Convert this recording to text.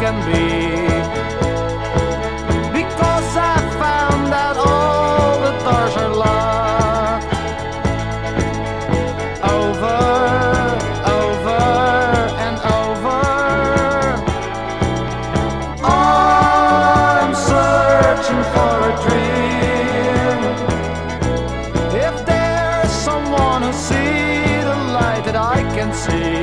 can be. Because I found that all the doors are locked. Over, over, and over. I'm searching for a dream. If there's someone who sees the light that I can see,